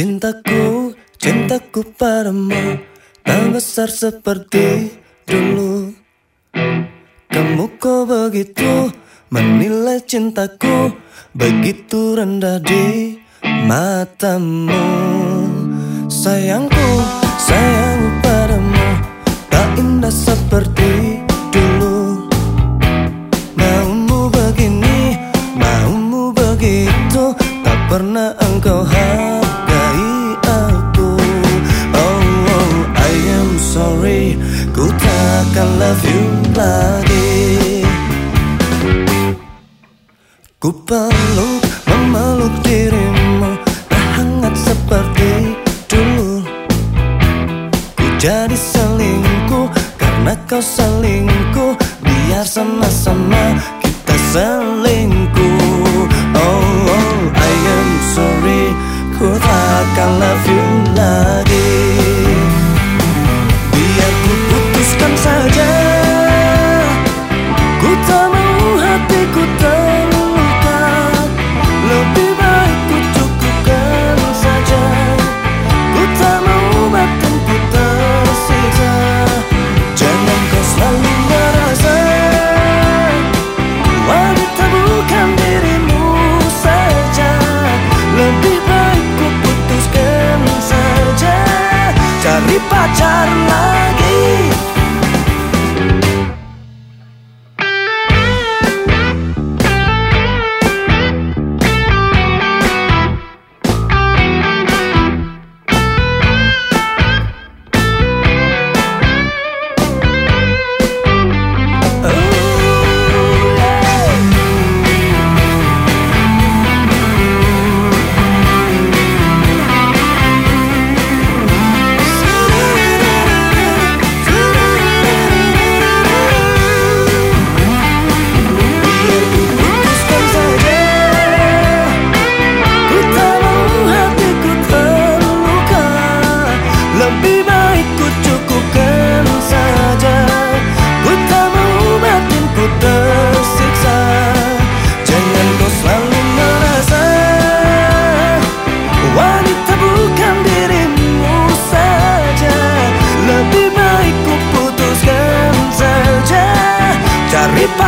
Cintaku, cintaku padamu Tak besar seperti dulu. Kamu kok begitu menilai cintaku Begitu rendah di matamu. Sayangku, sayang takkan love you lagi. Ku peluk memeluk dirimu Tak hangat seperti dulu. Ku jadi selingkuh karena kau selingkuh. Biar sama-sama kita selingkuh. Oh, oh I am sorry. Ku takkan love you lagi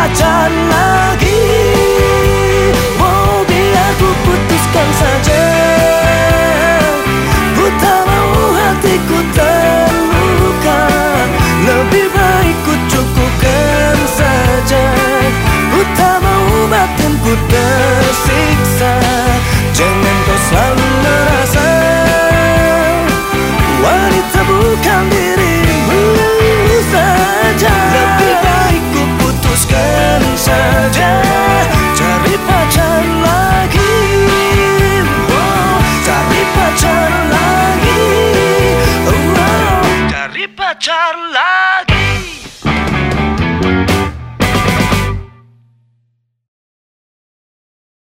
pacar lagi